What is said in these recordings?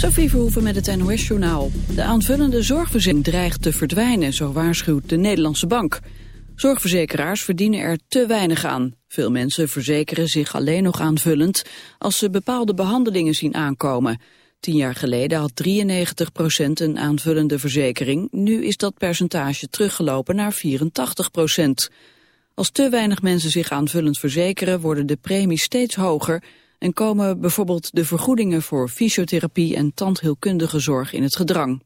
Sophie Verhoeven met het NOS-journaal. De aanvullende zorgverzekering dreigt te verdwijnen, zo waarschuwt de Nederlandse Bank. Zorgverzekeraars verdienen er te weinig aan. Veel mensen verzekeren zich alleen nog aanvullend als ze bepaalde behandelingen zien aankomen. Tien jaar geleden had 93% een aanvullende verzekering. Nu is dat percentage teruggelopen naar 84% Als te weinig mensen zich aanvullend verzekeren worden de premies steeds hoger en komen bijvoorbeeld de vergoedingen voor fysiotherapie en tandheelkundige zorg in het gedrang.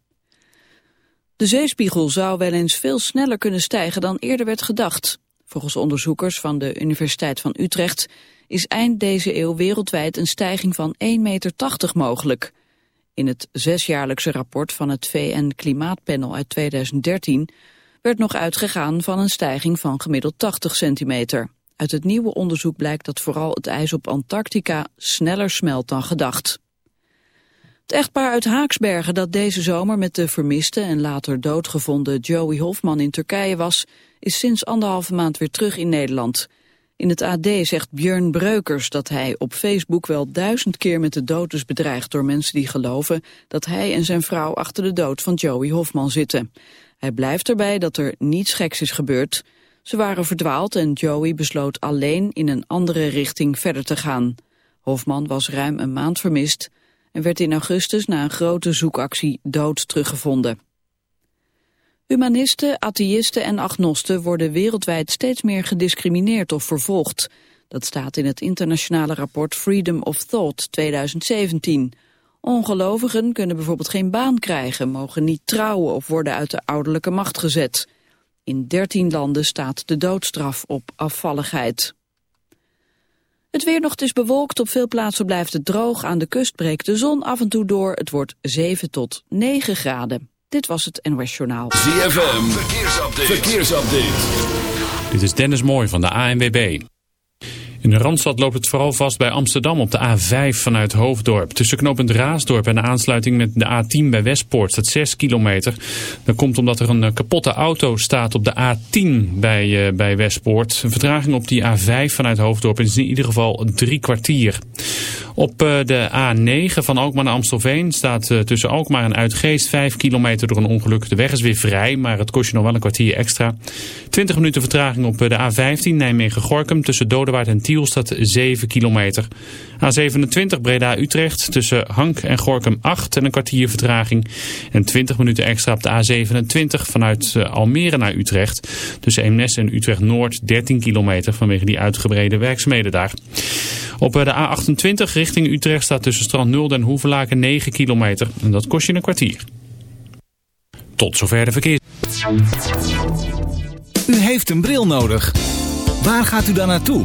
De zeespiegel zou wel eens veel sneller kunnen stijgen dan eerder werd gedacht. Volgens onderzoekers van de Universiteit van Utrecht is eind deze eeuw wereldwijd een stijging van 1,80 meter mogelijk. In het zesjaarlijkse rapport van het VN Klimaatpanel uit 2013 werd nog uitgegaan van een stijging van gemiddeld 80 centimeter. Uit het nieuwe onderzoek blijkt dat vooral het ijs op Antarctica sneller smelt dan gedacht. Het echtpaar uit Haaksbergen dat deze zomer met de vermiste en later doodgevonden Joey Hofman in Turkije was, is sinds anderhalve maand weer terug in Nederland. In het AD zegt Björn Breukers dat hij op Facebook wel duizend keer met de dood is bedreigd door mensen die geloven dat hij en zijn vrouw achter de dood van Joey Hofman zitten. Hij blijft erbij dat er niets geks is gebeurd. Ze waren verdwaald en Joey besloot alleen in een andere richting verder te gaan. Hofman was ruim een maand vermist en werd in augustus na een grote zoekactie dood teruggevonden. Humanisten, atheïsten en agnosten worden wereldwijd steeds meer gediscrimineerd of vervolgd. Dat staat in het internationale rapport Freedom of Thought 2017. Ongelovigen kunnen bijvoorbeeld geen baan krijgen, mogen niet trouwen of worden uit de ouderlijke macht gezet. In 13 landen staat de doodstraf op afvalligheid. Het weer nog, het is bewolkt, op veel plaatsen blijft het droog. Aan de kust breekt de zon af en toe door. Het wordt 7 tot 9 graden. Dit was het NOS Journaal. ZFM, verkeersupdate. verkeersupdate. Dit is Dennis Mooij van de ANWB. In de Randstad loopt het vooral vast bij Amsterdam op de A5 vanuit Hoofddorp. Tussen knooppunt Raasdorp en de aansluiting met de A10 bij Westpoort staat 6 kilometer. Dat komt omdat er een eh, kapotte auto staat op de A10 bij, uh, bij Westpoort. Een vertraging op die A5 vanuit Hoofddorp is in ieder geval drie kwartier. Op uh, de A9 van Alkmaar naar Amstelveen staat tussen Alkmaar en Uitgeest 5 kilometer door een ongeluk. De weg is weer vrij, maar het kost je nog wel een kwartier extra. 20 minuten vertraging op de A15 Nijmegen-Gorkum tussen Dodewaard en Tiel Staat 7 kilometer. A27 Breda-Utrecht tussen Hank en Gorkum 8 en een kwartier vertraging. En 20 minuten extra op de A27 vanuit uh, Almere naar Utrecht. Tussen Eemnes en Utrecht-Noord 13 kilometer vanwege die uitgebreide werkzaamheden daar. Op uh, de A28 richting Utrecht staat tussen Strand 0 en Hoevelaken 9 kilometer. En dat kost je een kwartier. Tot zover de verkeer. U heeft een bril nodig. Waar gaat u dan naartoe?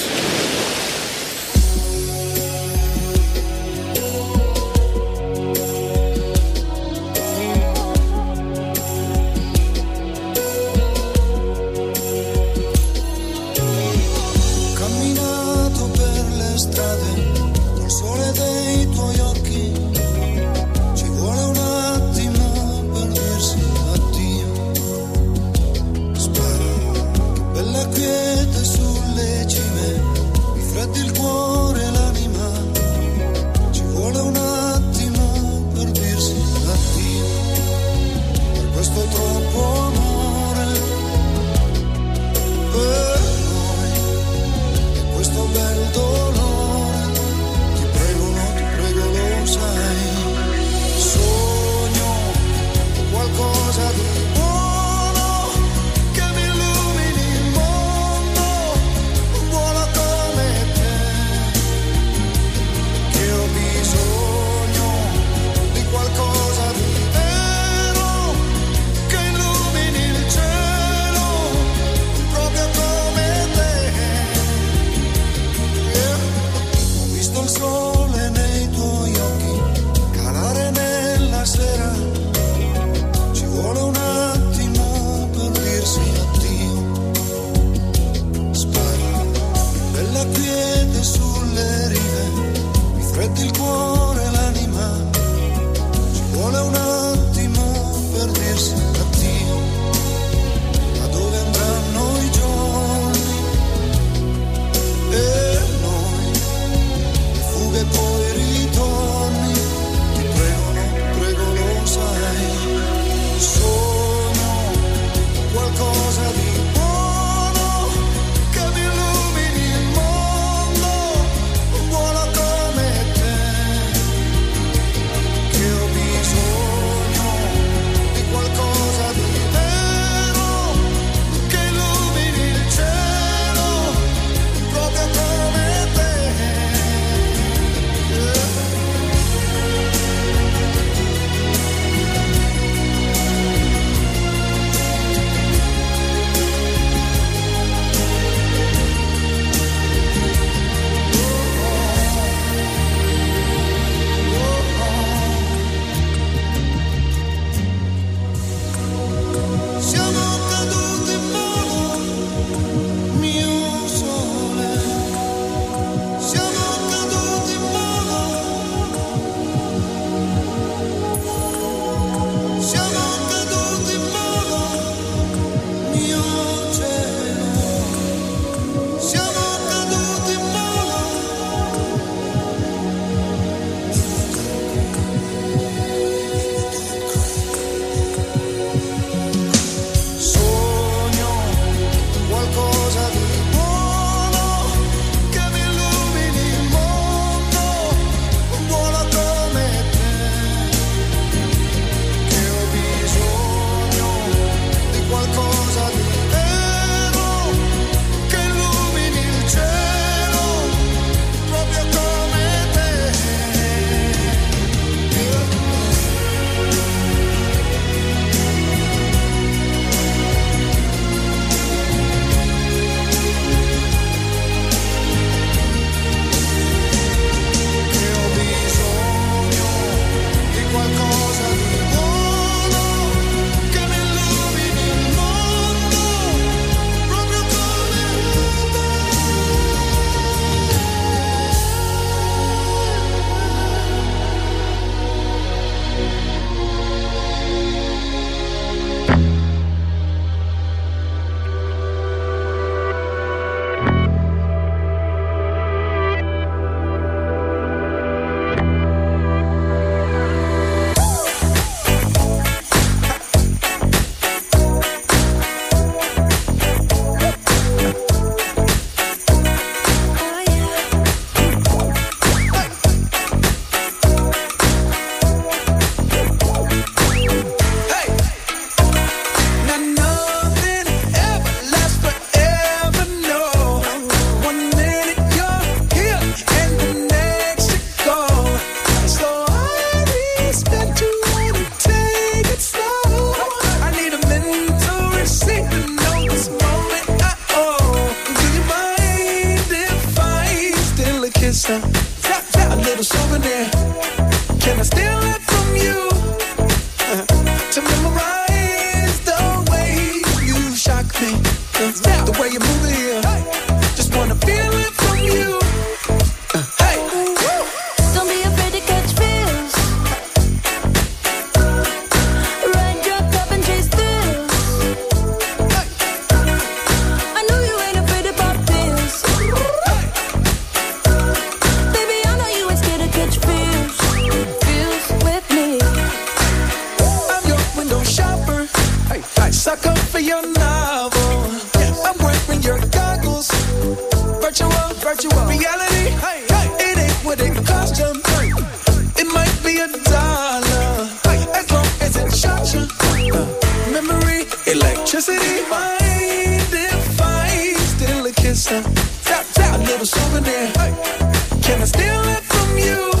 Can I steal it from you?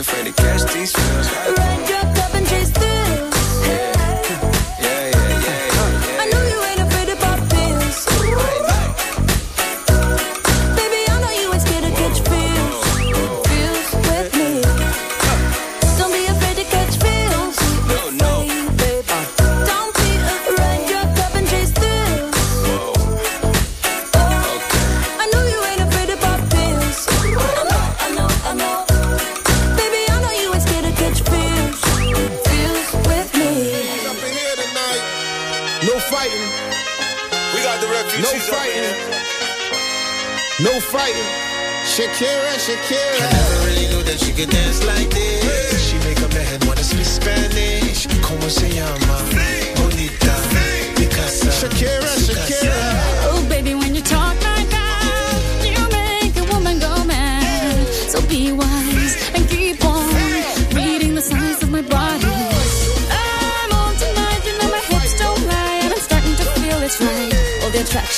Afraid to catch these feels. Your cup and chase thrills. No fighting. No fighting. Shakira, Shakira. I never really knew that she could dance like this. She make a man wanna speak Spanish. Como se llama? Bonita. Picasa. Shakira, Shakira. Oh, baby, when you talk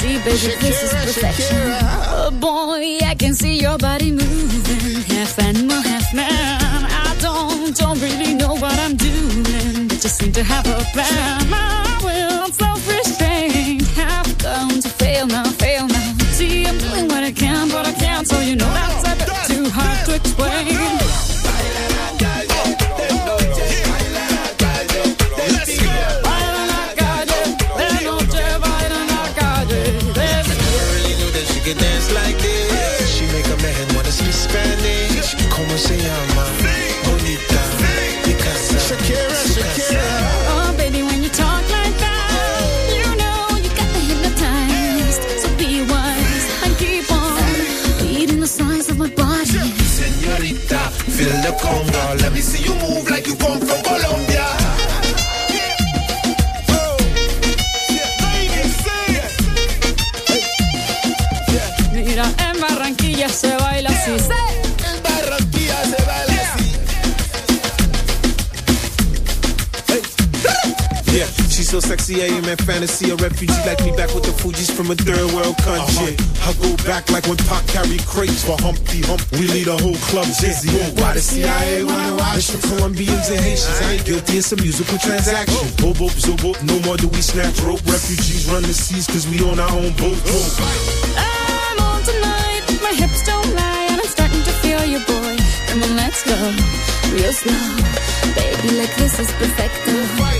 see, baby, this is perfection. Shakira. Oh boy, I can see your body moving, half animal, half man. I don't, don't really know what I'm doing, but just seem to have a plan. Am in fantasy. A refugee like me back with the Fuji's from a third world country. Uh-huh. I go back like when Pac carried crates for Humpty Hump. We lead a whole club dizzy. Why the CIA wanna watch the Colombians and Haitians? I ain't guilty, it's a musical transaction. Boop, boop, zo. No more do we snatch rope. Refugees run the seas cause we on our own boat. Oh. I'm on tonight, my hips don't lie, and I'm starting to feel you, boy. Come on, let's go, real slow. Baby, like this is perfect.